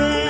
name.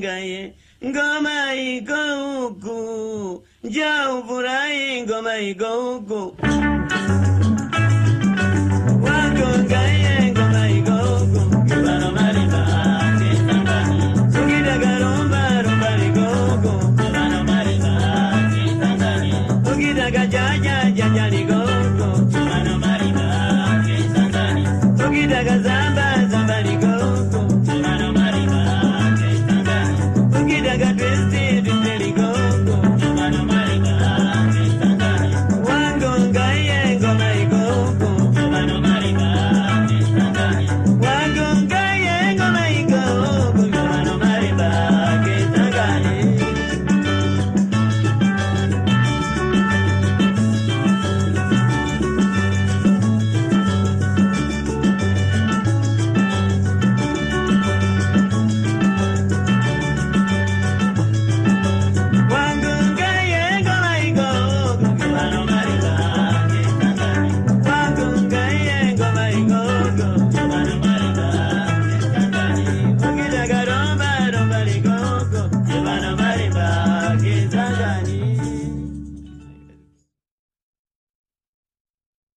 ngaye ngoma iko huku njoo ufurahi ngoma iko huku wangu ngaye ngoma iko huku kibano mariba kisangani ukitaka rumba rumba liko huku kibano mariba kisangani ukitaka jaja jaja liko huku ukitaka zamba 就爱你